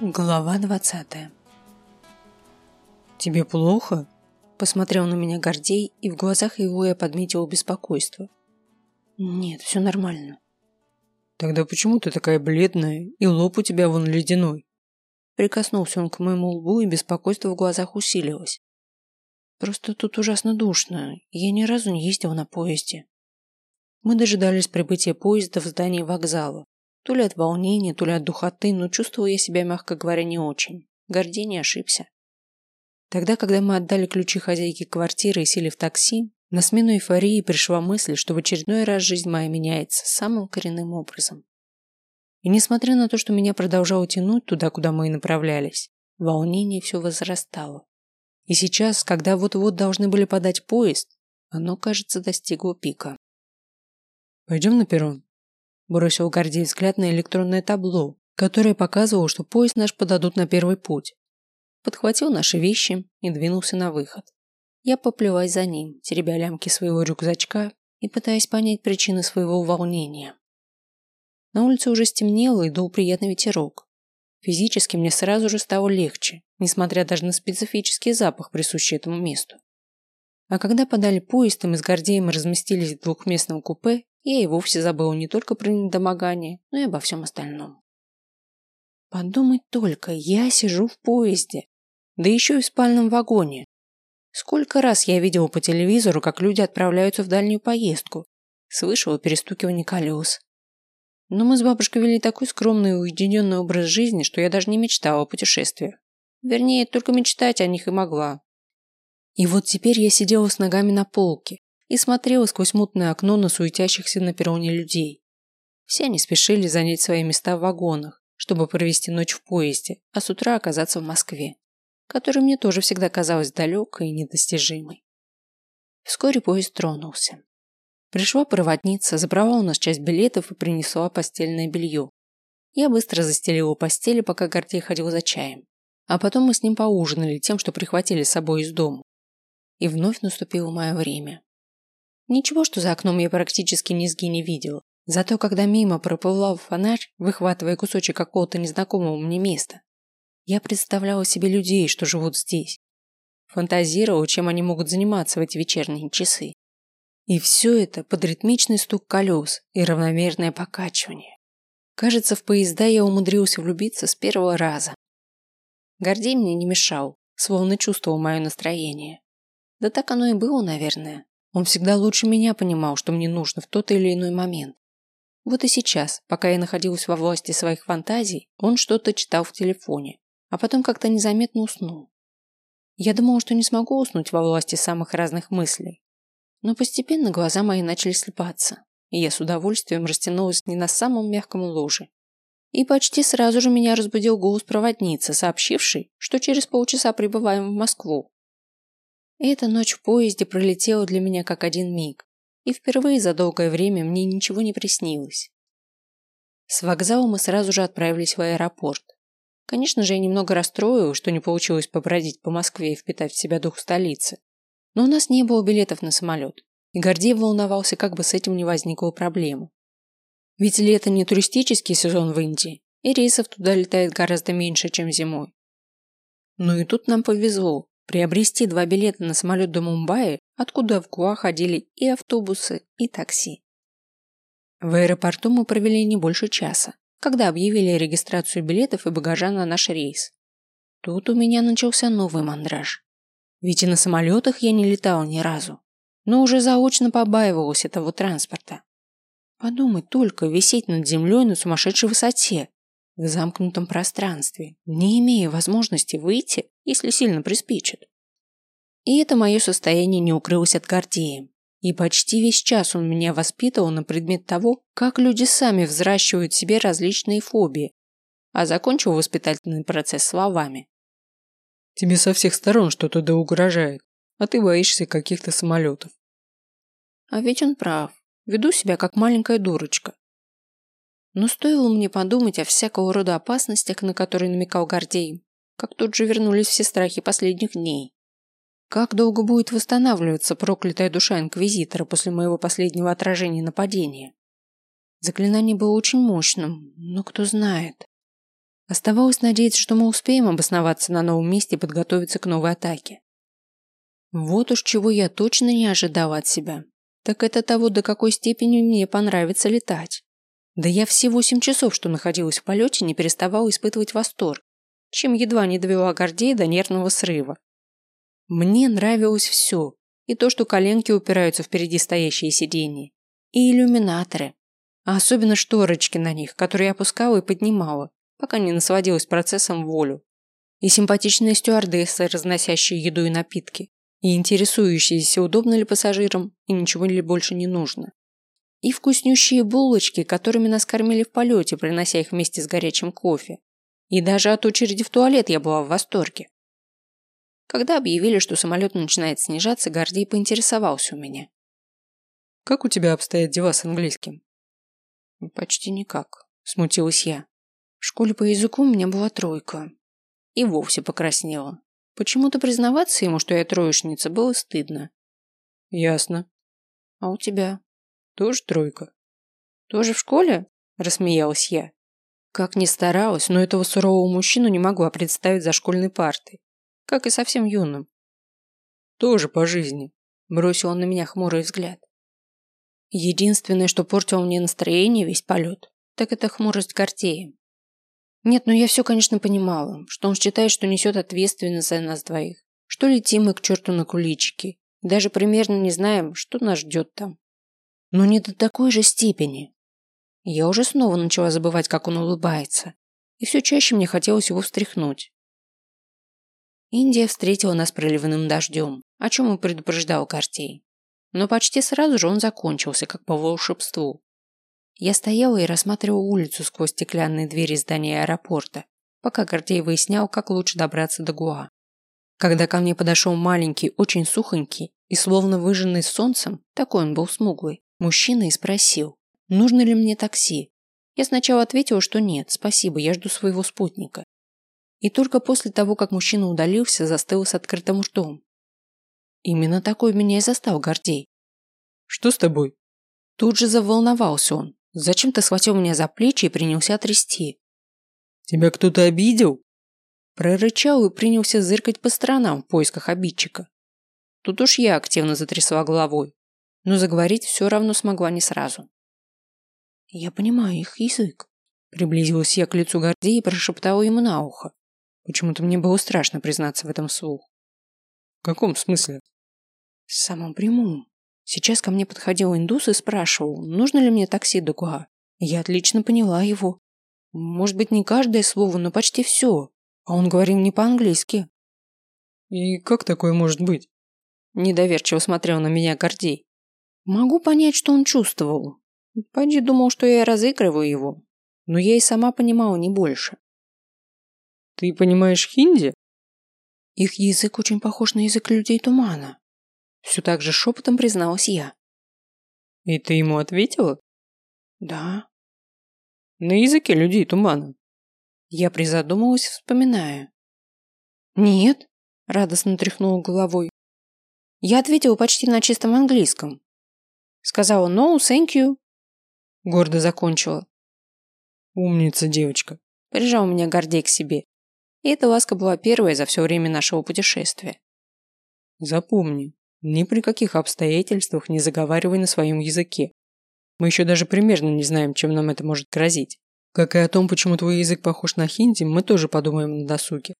Глава двадцатая «Тебе плохо?» Посмотрел на меня Гордей, и в глазах его я подметил беспокойство. «Нет, все нормально». «Тогда почему ты такая бледная, и лоб у тебя вон ледяной?» Прикоснулся он к моему лбу, и беспокойство в глазах усилилось. «Просто тут ужасно душно, я ни разу не ездил на поезде». Мы дожидались прибытия поезда в здании вокзала. То ли от волнения, то ли от духоты, но чувствовал я себя, мягко говоря, не очень. Гордей не ошибся. Тогда, когда мы отдали ключи хозяйке квартиры и сели в такси, на смену эйфории пришла мысль, что в очередной раз жизнь моя меняется самым коренным образом. И несмотря на то, что меня продолжало тянуть туда, куда мы и направлялись, волнение все возрастало. И сейчас, когда вот-вот должны были подать поезд, оно, кажется, достигло пика. «Пойдем на перрон», Бросил Гордей взгляд на электронное табло, которое показывало, что поезд наш подадут на первый путь. Подхватил наши вещи и двинулся на выход. Я поплелась за ним, теребя лямки своего рюкзачка и пытаясь понять причины своего волнения. На улице уже стемнело и дул приятный ветерок. Физически мне сразу же стало легче, несмотря даже на специфический запах, присущий этому месту. А когда подали поезд, и мы с Гордеем разместились в двухместном купе, я и вовсе забыл не только про недомогание, но и обо всем остальном. Подумать только, я сижу в поезде, да еще и в спальном вагоне. Сколько раз я видел по телевизору, как люди отправляются в дальнюю поездку, слышал перестукивание колес. Но мы с бабушкой вели такой скромный и уединенный образ жизни, что я даже не мечтала о путешествиях. Вернее, только мечтать о них и могла. И вот теперь я сидела с ногами на полке, и смотрела сквозь мутное окно на суетящихся на перроне людей. Все они спешили занять свои места в вагонах, чтобы провести ночь в поезде, а с утра оказаться в Москве, которая мне тоже всегда казалась далекой и недостижимой. Вскоре поезд тронулся. Пришла проводница, забрала у нас часть билетов и принесла постельное белье. Я быстро застелила постели, пока Гордей ходил за чаем. А потом мы с ним поужинали тем, что прихватили с собой из дома. И вновь наступило мое время. Ничего, что за окном я практически низги не видела. Зато когда мимо проплывал фонарь, выхватывая кусочек какого-то незнакомого мне места, я представляла себе людей, что живут здесь. Фантазировала, чем они могут заниматься в эти вечерние часы. И все это под ритмичный стук колес и равномерное покачивание. Кажется, в поезда я умудрился влюбиться с первого раза. Гордей мне не мешал, словно чувствовал мое настроение. Да так оно и было, наверное. Он всегда лучше меня понимал, что мне нужно в тот или иной момент. Вот и сейчас, пока я находилась во власти своих фантазий, он что-то читал в телефоне, а потом как-то незаметно уснул. Я думала, что не смогу уснуть во власти самых разных мыслей. Но постепенно глаза мои начали слепаться, и я с удовольствием растянулась не на самом мягком ложе. И почти сразу же меня разбудил голос проводницы, сообщивший, что через полчаса прибываем в Москву. Эта ночь в поезде пролетела для меня как один миг, и впервые за долгое время мне ничего не приснилось. С вокзала мы сразу же отправились в аэропорт. Конечно же, я немного расстроил, что не получилось побродить по Москве и впитать в себя дух столицы. Но у нас не было билетов на самолет, и Гордеев волновался, как бы с этим не возникло проблемы. Ведь лето не туристический сезон в Индии, и рейсов туда летает гораздо меньше, чем зимой. Ну и тут нам повезло приобрести два билета на самолет до Мумбаи, откуда в Гуа ходили и автобусы, и такси. В аэропорту мы провели не больше часа, когда объявили регистрацию билетов и багажа на наш рейс. Тут у меня начался новый мандраж. Ведь и на самолетах я не летал ни разу, но уже заочно побаивалась этого транспорта. Подумать только, висеть над землей на сумасшедшей высоте, в замкнутом пространстве, не имея возможности выйти, если сильно приспичит. И это мое состояние не укрылось от Гордея. И почти весь час он меня воспитывал на предмет того, как люди сами взращивают в себе различные фобии, а закончил воспитательный процесс словами. «Тебе со всех сторон что-то да угрожает, а ты боишься каких-то самолетов». А ведь он прав. Веду себя как маленькая дурочка. Но стоило мне подумать о всякого рода опасностях, на которые намекал Гордей, как тут же вернулись все страхи последних дней. Как долго будет восстанавливаться проклятая душа Инквизитора после моего последнего отражения нападения? Заклинание было очень мощным, но кто знает. Оставалось надеяться, что мы успеем обосноваться на новом месте и подготовиться к новой атаке. Вот уж чего я точно не ожидала от себя. Так это того, до какой степени мне понравится летать. Да я все восемь часов, что находилась в полете, не переставала испытывать восторг, чем едва не довела Гордея до нервного срыва. Мне нравилось все, и то, что коленки упираются впереди стоящие сиденья, и иллюминаторы, а особенно шторочки на них, которые я опускала и поднимала, пока не насладилась процессом волю, и симпатичные стюардессы, разносящие еду и напитки, и интересующиеся, удобно ли пассажирам и ничего ли больше не нужно. И вкуснющие булочки, которыми нас кормили в полете, принося их вместе с горячим кофе. И даже от очереди в туалет я была в восторге. Когда объявили, что самолет начинает снижаться, Гордей поинтересовался у меня. «Как у тебя обстоят дела с английским?» «Почти никак», – смутилась я. В школе по языку у меня была тройка. И вовсе покраснела. Почему-то признаваться ему, что я троечница, было стыдно. Ясно. А у тебя? Тоже тройка. Тоже в школе? Рассмеялась я. Как ни старалась, но этого сурового мужчину не могла представить за школьной партой как и совсем юным. Тоже по жизни. Бросил он на меня хмурый взгляд. Единственное, что портило мне настроение весь полет, так это хмурость Гортея. Нет, ну я все, конечно, понимала, что он считает, что несет ответственность за нас двоих, что летим мы к черту на куличики, даже примерно не знаем, что нас ждет там. Но не до такой же степени. Я уже снова начала забывать, как он улыбается, и все чаще мне хотелось его встряхнуть. Индия встретила нас проливным дождем, о чем и предупреждал Картей. Но почти сразу же он закончился, как по волшебству. Я стояла и рассматривала улицу сквозь стеклянные двери здания аэропорта, пока Гордей выяснял, как лучше добраться до Гуа. Когда ко мне подошел маленький, очень сухонький и словно выжженный солнцем, такой он был смуглый, мужчина и спросил, нужно ли мне такси. Я сначала ответила, что нет, спасибо, я жду своего спутника и только после того, как мужчина удалился, застыл с открытым ртом. Именно такой меня и застал Гордей. «Что с тобой?» Тут же заволновался он. Зачем-то схватил меня за плечи и принялся трясти. «Тебя кто-то обидел?» Прорычал и принялся зыркать по сторонам в поисках обидчика. Тут уж я активно затрясла головой, но заговорить все равно смогла не сразу. «Я понимаю их язык», Приблизилась я к лицу Гордея и прошептала ему на ухо. Почему-то мне было страшно признаться в этом вслух. В каком смысле? В самом прямом. Сейчас ко мне подходил индус и спрашивал, нужно ли мне такси до Гуа. Я отлично поняла его. Может быть, не каждое слово, но почти все. А он говорил не по-английски. И как такое может быть? Недоверчиво смотрел на меня Гордей. Могу понять, что он чувствовал. Пади думал, что я разыгрываю его. Но я и сама понимала не больше. Ты понимаешь хинди? Их язык очень похож на язык людей тумана. Все так же шепотом призналась я. И ты ему ответила? Да. На языке людей тумана. Я призадумалась, вспоминая. Нет, радостно тряхнула головой. Я ответила почти на чистом английском. Сказала «no, thank you». Гордо закончила. Умница девочка. Прижал меня Гордей к себе. И эта ласка была первая за все время нашего путешествия. Запомни, ни при каких обстоятельствах не заговаривай на своем языке. Мы еще даже примерно не знаем, чем нам это может грозить. Как и о том, почему твой язык похож на хинди, мы тоже подумаем на досуге.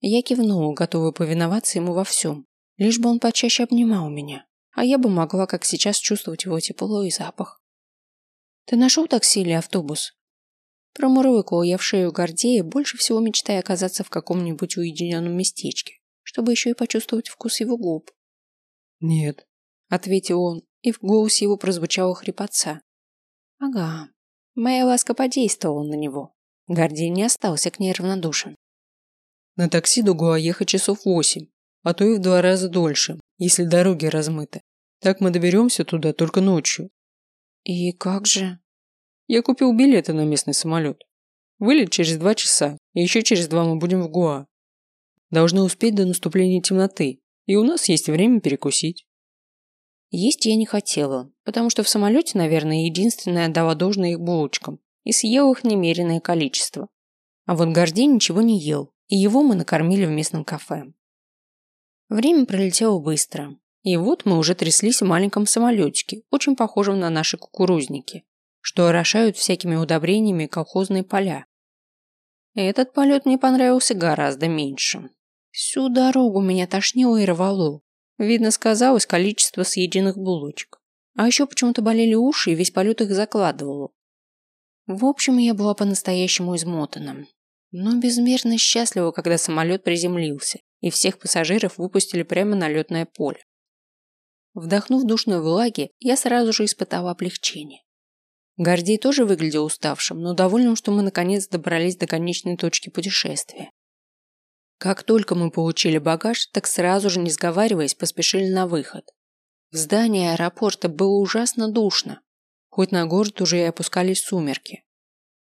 Я кивнула, готовая повиноваться ему во всем, лишь бы он почаще обнимал меня, а я бы могла, как сейчас, чувствовать его тепло и запах. «Ты нашел такси или автобус?» Промурлыкала я в шею Гордея, больше всего мечтая оказаться в каком-нибудь уединенном местечке, чтобы еще и почувствовать вкус его губ. «Нет», — ответил он, и в голосе его прозвучала хрипотца. «Ага, моя ласка подействовала на него. Гордей не остался к ней равнодушен. На такси до Гуа ехать часов восемь, а то и в два раза дольше, если дороги размыты. Так мы доберемся туда только ночью. И как же? Я купил билеты на местный самолет. Вылет через два часа, и еще через два мы будем в Гуа. Должны успеть до наступления темноты, и у нас есть время перекусить. Есть я не хотела, потому что в самолете, наверное, единственное отдала должное их булочкам и съела их немеренное количество. А вот Гордей ничего не ел, и его мы накормили в местном кафе. Время пролетело быстро, и вот мы уже тряслись в маленьком самолетике, очень похожем на наши кукурузники, что орошают всякими удобрениями колхозные поля. Этот полет мне понравился гораздо меньше. Всю дорогу меня тошнило и рвало. Видно, сказалось количество съеденных булочек. А еще почему-то болели уши, и весь полет их закладывало. В общем, я была по-настоящему измотана. Но безмерно счастлива, когда самолет приземлился, и всех пассажиров выпустили прямо на летное поле. Вдохнув душной влаги, я сразу же испытала облегчение. Гордей тоже выглядел уставшим, но довольным, что мы наконец добрались до конечной точки путешествия. Как только мы получили багаж, так сразу же, не сговариваясь, поспешили на выход. В здании аэропорта было ужасно душно, хоть на город уже и опускались сумерки.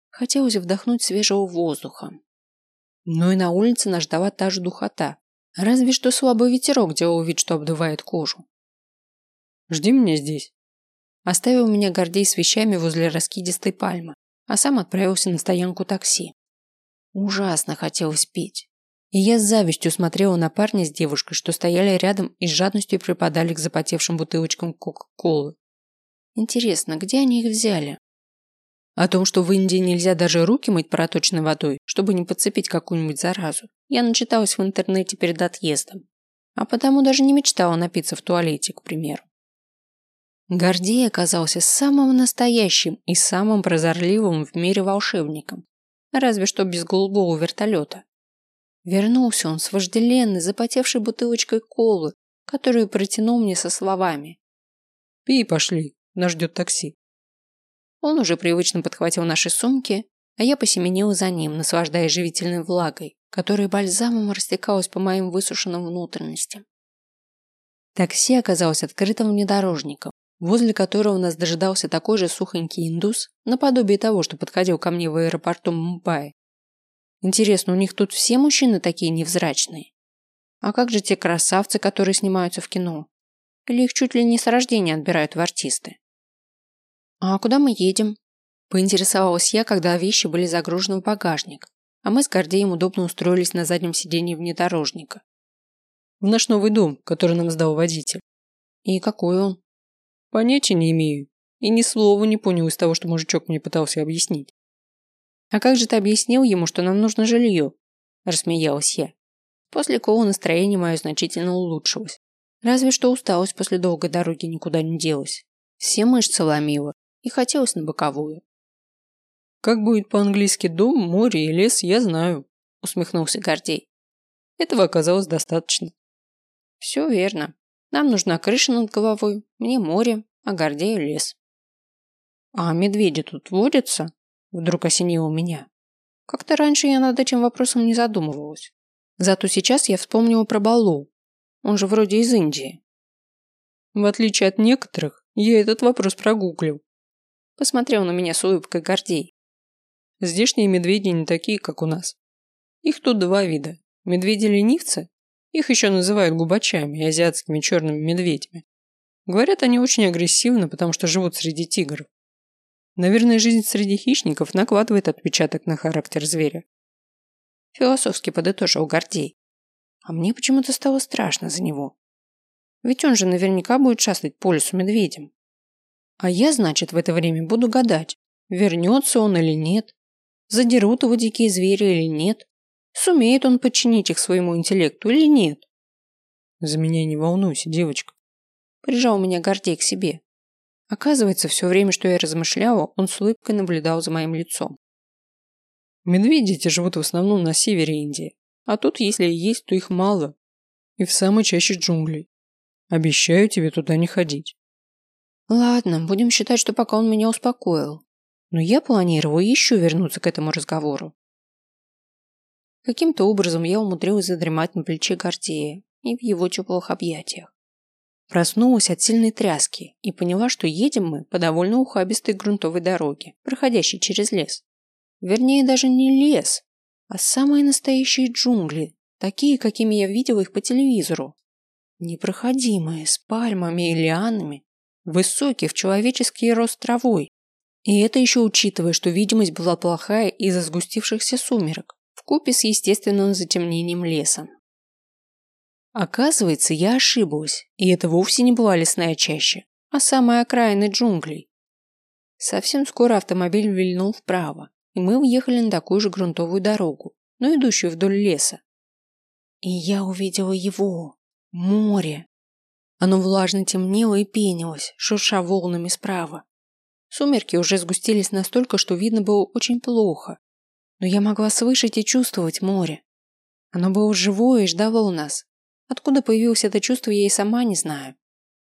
Хотелось вдохнуть свежего воздуха. Но и на улице нас ждала та же духота, разве что слабый ветерок делал вид, что обдувает кожу. «Жди меня здесь», Оставил меня Гордей с вещами возле раскидистой пальмы, а сам отправился на стоянку такси. Ужасно хотелось пить. И я с завистью смотрела на парня с девушкой, что стояли рядом и с жадностью припадали к запотевшим бутылочкам Кока-Колы. Интересно, где они их взяли? О том, что в Индии нельзя даже руки мыть проточной водой, чтобы не подцепить какую-нибудь заразу, я начиталась в интернете перед отъездом. А потому даже не мечтала напиться в туалете, к примеру. Гордей оказался самым настоящим и самым прозорливым в мире волшебником, разве что без голубого вертолета. Вернулся он с вожделенной, запотевшей бутылочкой колы, которую протянул мне со словами. «Пей пошли, нас ждет такси». Он уже привычно подхватил наши сумки, а я посеменила за ним, наслаждаясь живительной влагой, которая бальзамом растекалась по моим высушенным внутренностям. Такси оказалось открытым внедорожником, возле которого нас дожидался такой же сухонький индус, наподобие того, что подходил ко мне в аэропорту Мумбаи. Интересно, у них тут все мужчины такие невзрачные? А как же те красавцы, которые снимаются в кино? Или их чуть ли не с рождения отбирают в артисты? А куда мы едем? Поинтересовалась я, когда вещи были загружены в багажник, а мы с Гордеем удобно устроились на заднем сиденье внедорожника. В наш новый дом, который нам сдал водитель. И какой он? Понятия не имею. И ни слова не понял из того, что мужичок мне пытался объяснить. «А как же ты объяснил ему, что нам нужно жилье?» – рассмеялась я. После кола настроение мое значительно улучшилось. Разве что усталость после долгой дороги никуда не делась. Все мышцы ломило, и хотелось на боковую. «Как будет по-английски дом, море и лес, я знаю», – усмехнулся Гордей. Этого оказалось достаточно. «Все верно. Нам нужна крыша над головой, мне море, а Гордею лес. А медведи тут водятся? Вдруг осенило меня. Как-то раньше я над этим вопросом не задумывалась. Зато сейчас я вспомнила про Балу. Он же вроде из Индии. В отличие от некоторых, я этот вопрос прогуглил. Посмотрел на меня с улыбкой Гордей. Здешние медведи не такие, как у нас. Их тут два вида. Медведи-ленивцы их еще называют губачами и азиатскими черными медведями. Говорят, они очень агрессивны, потому что живут среди тигров. Наверное, жизнь среди хищников накладывает отпечаток на характер зверя. Философски подытожил Гордей. А мне почему-то стало страшно за него. Ведь он же наверняка будет шастать по лесу медведем. А я, значит, в это время буду гадать, вернется он или нет, задерут его дикие звери или нет, Сумеет он подчинить их своему интеллекту или нет? За меня не волнуйся, девочка. Прижал меня Гордей к себе. Оказывается, все время, что я размышляла, он с улыбкой наблюдал за моим лицом. Медведи эти живут в основном на севере Индии. А тут, если и есть, то их мало. И в самой чаще джунглей. Обещаю тебе туда не ходить. Ладно, будем считать, что пока он меня успокоил. Но я планировала еще вернуться к этому разговору. Каким-то образом я умудрилась задремать на плече Гордея и в его теплых объятиях. Проснулась от сильной тряски и поняла, что едем мы по довольно ухабистой грунтовой дороге, проходящей через лес. Вернее, даже не лес, а самые настоящие джунгли, такие, какими я видела их по телевизору. Непроходимые, с пальмами и лианами, высокие в человеческий рост травой И это еще учитывая, что видимость была плохая из-за сгустившихся сумерок, вкупе с естественным затемнением леса. Оказывается, я ошиблась, и это вовсе не была лесная чаща, а самая окраина джунглей. Совсем скоро автомобиль вильнул вправо, и мы въехали на такую же грунтовую дорогу, но идущую вдоль леса. И я увидела его. Море. Оно влажно темнело и пенилось, шурша волнами справа. Сумерки уже сгустились настолько, что видно было очень плохо. Но я могла слышать и чувствовать море. Оно было живое и ждало нас, Откуда появилось это чувство, я и сама не знаю.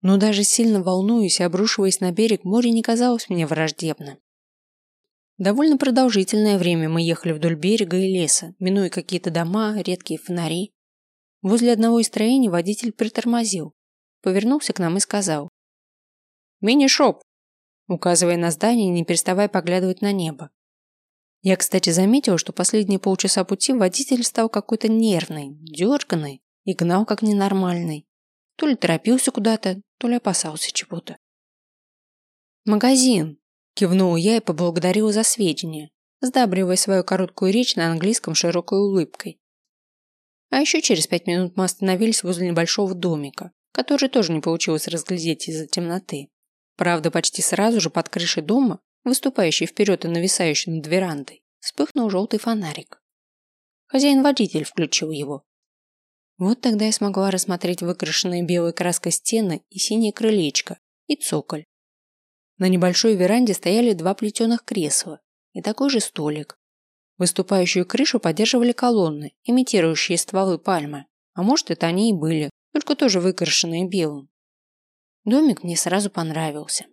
Но даже сильно волнуясь и обрушиваясь на берег, море не казалось мне враждебным. Довольно продолжительное время мы ехали вдоль берега и леса, минуя какие-то дома, редкие фонари. Возле одного из строений водитель притормозил, повернулся к нам и сказал. «Мини-шоп!» указывая на здание и не переставая поглядывать на небо. Я, кстати, заметила, что последние полчаса пути водитель стал какой-то нервный, дерганный, и гнал как ненормальный. То ли торопился куда-то, то ли опасался чего-то. «Магазин!» – кивнула я и поблагодарила за сведения, сдабривая свою короткую речь на английском широкой улыбкой. А еще через пять минут мы остановились возле небольшого домика, который тоже не получилось разглядеть из-за темноты. Правда, почти сразу же под крышей дома, выступающей вперед и нависающей над верандой, вспыхнул желтый фонарик. Хозяин-водитель включил его, вот тогда я смогла рассмотреть выкрашенные белой краской стены и синее крылечко, и цоколь. На небольшой веранде стояли два плетеных кресла и такой же столик. Выступающую крышу поддерживали колонны, имитирующие стволы пальмы. А может, это они и были, только тоже выкрашенные белым. Домик мне сразу понравился.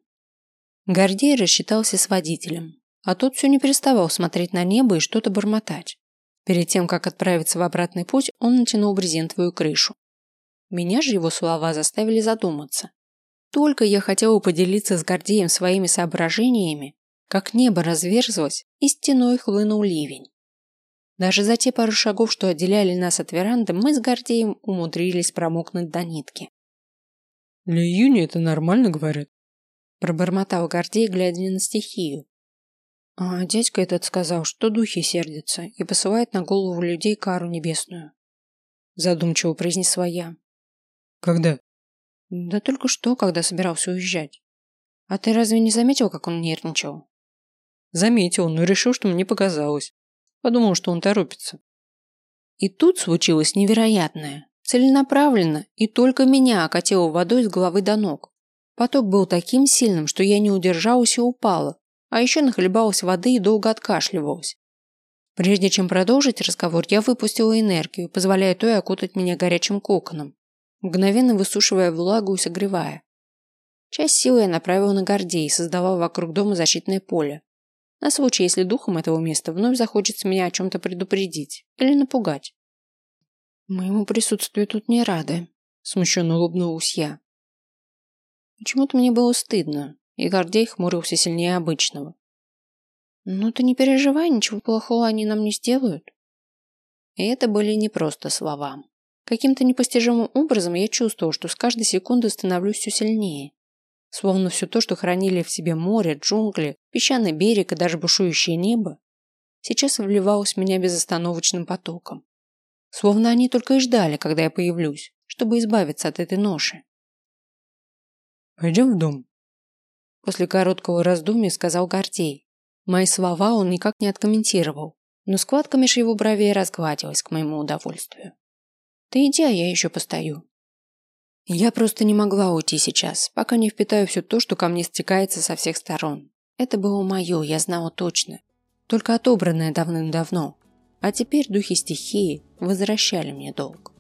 Гордей рассчитался с водителем, а тот все не переставал смотреть на небо и что-то бормотать. Перед тем, как отправиться в обратный путь, он натянул брезентовую крышу. Меня же его слова заставили задуматься. Только я хотела поделиться с Гордеем своими соображениями, как небо разверзлось и стеной хлынул ливень. Даже за те пару шагов, что отделяли нас от веранды, мы с Гордеем умудрились промокнуть до нитки. «Для июня это нормально, говорят?» Пробормотал Гордей, глядя на стихию. А дядька этот сказал, что духи сердятся и посылает на голову людей кару небесную. Задумчиво произнесла я. Когда? Да только что, когда собирался уезжать. А ты разве не заметил, как он нервничал? Заметил, но решил, что мне показалось. Подумал, что он торопится. И тут случилось невероятное. Целенаправленно и только меня окатило водой с головы до ног. Поток был таким сильным, что я не удержалась и упала, а еще нахлебалась воды и долго откашливалась. Прежде чем продолжить разговор, я выпустила энергию, позволяя той окутать меня горячим коконом, мгновенно высушивая влагу и согревая. Часть силы я направила на Гордей и создавала вокруг дома защитное поле. На случай, если духом этого места вновь захочется меня о чем-то предупредить или напугать. Моему присутствию тут не рады, смущенно улыбнулась я. Почему-то мне было стыдно, и Гордей хмурился сильнее обычного. «Ну ты не переживай, ничего плохого они нам не сделают». И это были не просто слова. Каким-то непостижимым образом я чувствовал, что с каждой секунды становлюсь все сильнее. Словно все то, что хранили в себе море, джунгли, песчаный берег и даже бушующее небо, сейчас вливалось в меня безостановочным потоком. Словно они только и ждали, когда я появлюсь, чтобы избавиться от этой ноши. «Пойдем в дом», После короткого раздумья сказал Гордей. Мои слова он никак не откомментировал, но складка меж его бровей разгладилась к моему удовольствию. Ты иди, а я еще постою. Я просто не могла уйти сейчас, пока не впитаю все то, что ко мне стекается со всех сторон. Это было мое, я знала точно. Только отобранное давным-давно. А теперь духи стихии возвращали мне долг.